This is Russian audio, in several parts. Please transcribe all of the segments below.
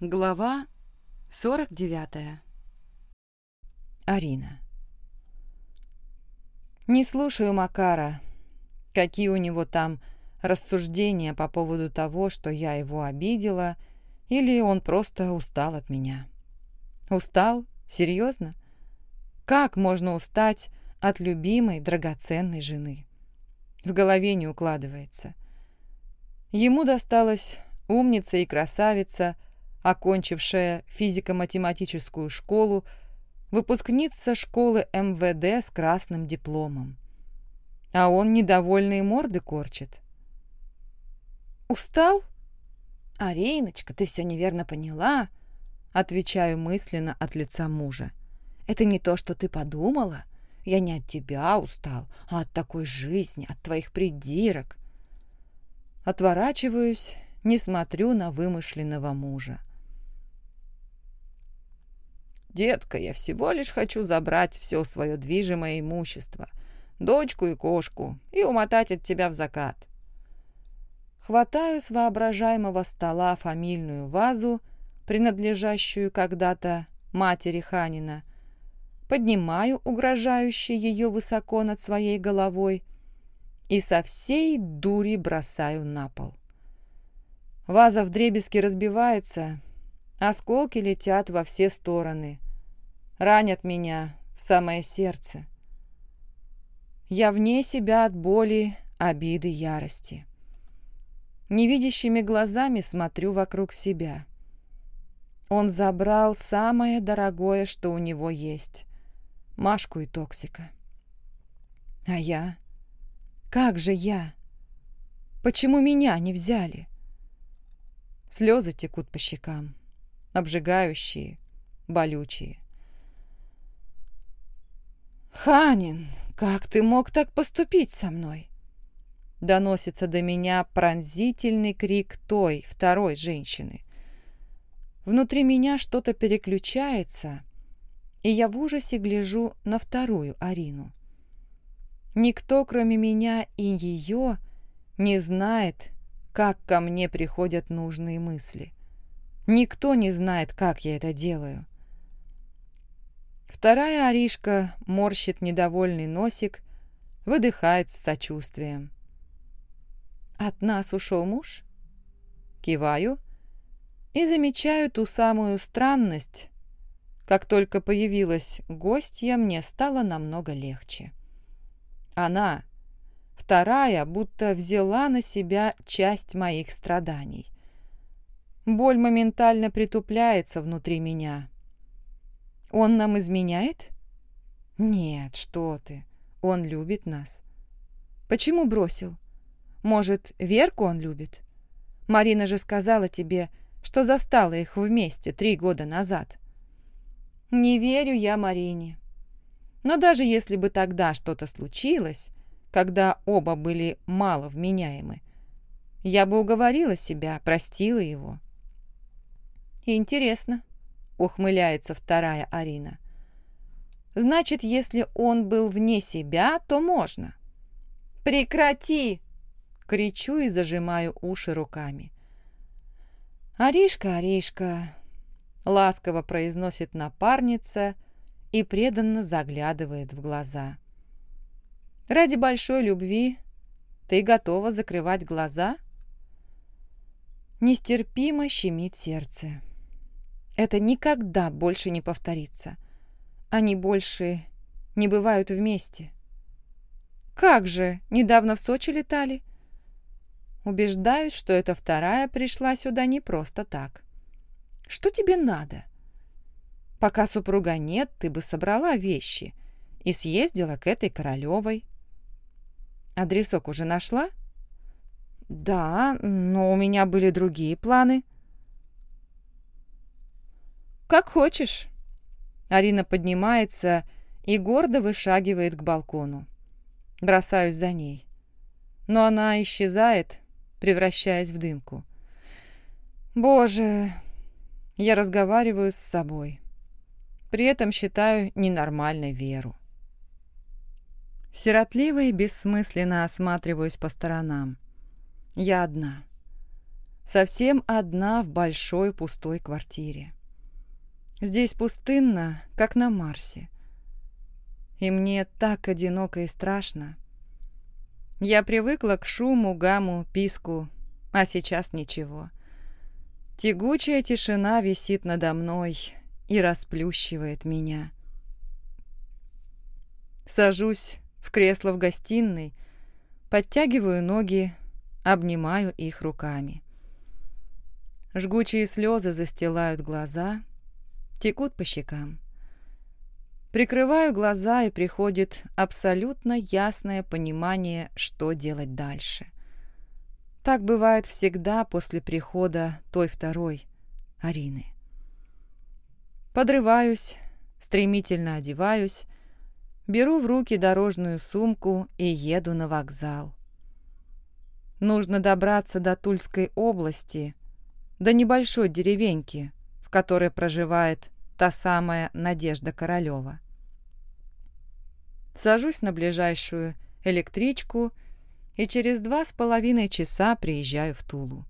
Глава 49. Арина. Не слушаю Макара, какие у него там рассуждения по поводу того, что я его обидела, или он просто устал от меня. Устал? Серьезно? Как можно устать от любимой, драгоценной жены? В голове не укладывается. Ему досталась умница и красавица – окончившая физико-математическую школу, выпускница школы МВД с красным дипломом. А он недовольные морды корчит. «Устал?» «Ариночка, ты все неверно поняла», — отвечаю мысленно от лица мужа. «Это не то, что ты подумала. Я не от тебя устал, а от такой жизни, от твоих придирок». Отворачиваюсь, не смотрю на вымышленного мужа. «Детка, я всего лишь хочу забрать все свое движимое имущество, дочку и кошку, и умотать от тебя в закат». Хватаю с воображаемого стола фамильную вазу, принадлежащую когда-то матери Ханина, поднимаю угрожающе ее высоко над своей головой и со всей дури бросаю на пол. Ваза вдребезги разбивается, осколки летят во все стороны ранят меня в самое сердце. Я вне себя от боли, обиды, ярости. Невидящими глазами смотрю вокруг себя. Он забрал самое дорогое, что у него есть — Машку и Токсика. А я? Как же я? Почему меня не взяли? Слезы текут по щекам, обжигающие, болючие. «Ханин, как ты мог так поступить со мной?» Доносится до меня пронзительный крик той, второй женщины. Внутри меня что-то переключается, и я в ужасе гляжу на вторую Арину. Никто, кроме меня и ее, не знает, как ко мне приходят нужные мысли. Никто не знает, как я это делаю. Вторая Аришка морщит недовольный носик, выдыхает с сочувствием. «От нас ушел муж?» Киваю и замечаю ту самую странность. Как только появилась гостья, мне стало намного легче. Она, вторая, будто взяла на себя часть моих страданий. Боль моментально притупляется внутри меня. Он нам изменяет? Нет, что ты. Он любит нас. Почему бросил? Может, Верку он любит? Марина же сказала тебе, что застала их вместе три года назад. Не верю я Марине. Но даже если бы тогда что-то случилось, когда оба были мало вменяемы, я бы уговорила себя, простила его. Интересно, ухмыляется вторая Арина. Значит, если он был вне себя, то можно. Прекрати! Кричу и зажимаю уши руками. «Аришка, Аришка!» — ласково произносит напарница и преданно заглядывает в глаза. «Ради большой любви ты готова закрывать глаза?» Нестерпимо щемит сердце. Это никогда больше не повторится. Они больше не бывают вместе. Как же, недавно в Сочи летали? Убеждаюсь, что эта вторая пришла сюда не просто так. Что тебе надо? Пока супруга нет, ты бы собрала вещи и съездила к этой Королевой. Адресок уже нашла? Да, но у меня были другие планы. «Как хочешь». Арина поднимается и гордо вышагивает к балкону. Бросаюсь за ней. Но она исчезает, превращаясь в дымку. «Боже!» Я разговариваю с собой. При этом считаю ненормальной Веру. Сиротливо и бессмысленно осматриваюсь по сторонам. Я одна. Совсем одна в большой пустой квартире. Здесь пустынно, как на Марсе. И мне так одиноко и страшно. Я привыкла к шуму, гаму, писку, а сейчас ничего. Тягучая тишина висит надо мной и расплющивает меня. Сажусь в кресло в гостиной, подтягиваю ноги, обнимаю их руками. Жгучие слезы застилают глаза, текут по щекам. Прикрываю глаза, и приходит абсолютно ясное понимание, что делать дальше. Так бывает всегда после прихода той второй, Арины. Подрываюсь, стремительно одеваюсь, беру в руки дорожную сумку и еду на вокзал. Нужно добраться до Тульской области, до небольшой деревеньки, в которой проживает та самая Надежда Королева. Сажусь на ближайшую электричку и через два с половиной часа приезжаю в Тулу.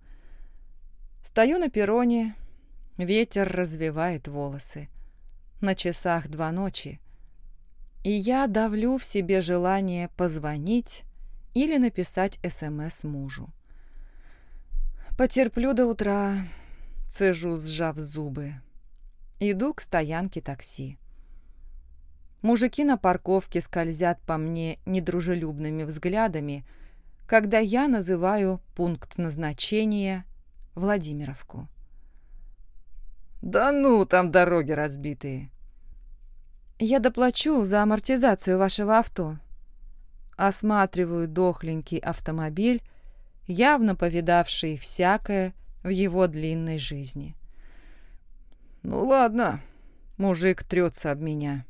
Стою на перроне, ветер развивает волосы. На часах два ночи. И я давлю в себе желание позвонить или написать СМС мужу. Потерплю до утра, цежу, сжав зубы. Иду к стоянке такси. Мужики на парковке скользят по мне недружелюбными взглядами, когда я называю пункт назначения Владимировку. «Да ну, там дороги разбитые!» «Я доплачу за амортизацию вашего авто». Осматриваю дохленький автомобиль, явно повидавший всякое в его длинной жизни. «Ну ладно», — мужик трется об меня.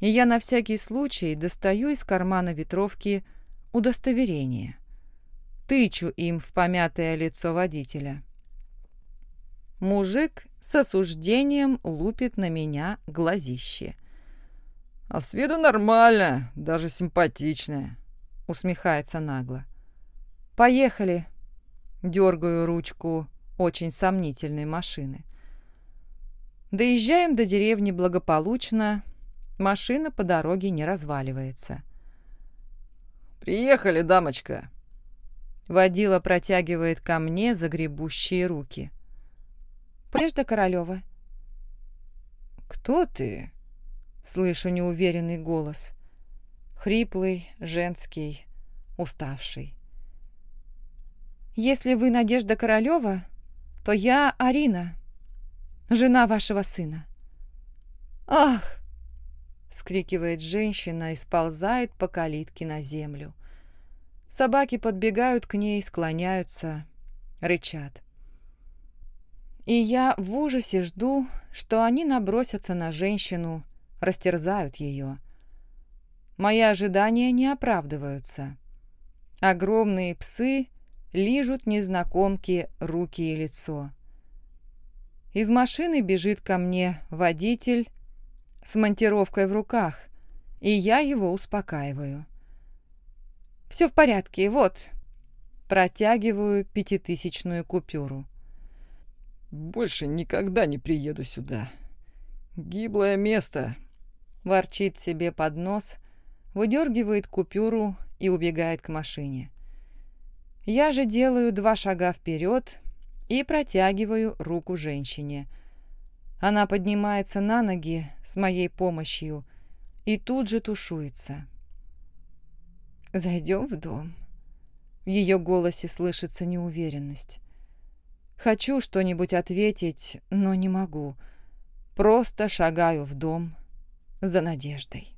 И я на всякий случай достаю из кармана ветровки удостоверение. Тычу им в помятое лицо водителя. Мужик с осуждением лупит на меня глазище. «А с виду нормально, даже симпатичная», — усмехается нагло. «Поехали!» — дергаю ручку очень сомнительной машины. Доезжаем до деревни благополучно, машина по дороге не разваливается. «Приехали, дамочка!» Водила протягивает ко мне загребущие руки. «Прежда Королева». «Кто ты?» Слышу неуверенный голос. Хриплый, женский, уставший. «Если вы Надежда Королева, то я Арина, жена вашего сына». «Ах!» вскрикивает женщина и сползает по калитке на землю. Собаки подбегают к ней, склоняются, рычат. И я в ужасе жду, что они набросятся на женщину, растерзают ее. Мои ожидания не оправдываются. Огромные псы лижут незнакомки руки и лицо. Из машины бежит ко мне водитель с монтировкой в руках, и я его успокаиваю. «Все в порядке, вот». Протягиваю пятитысячную купюру. «Больше никогда не приеду сюда. Гиблое место», — ворчит себе под нос, выдергивает купюру и убегает к машине. Я же делаю два шага вперед и протягиваю руку женщине — она поднимается на ноги с моей помощью и тут же тушуется. «Зайдем в дом». В ее голосе слышится неуверенность. Хочу что-нибудь ответить, но не могу. Просто шагаю в дом за надеждой.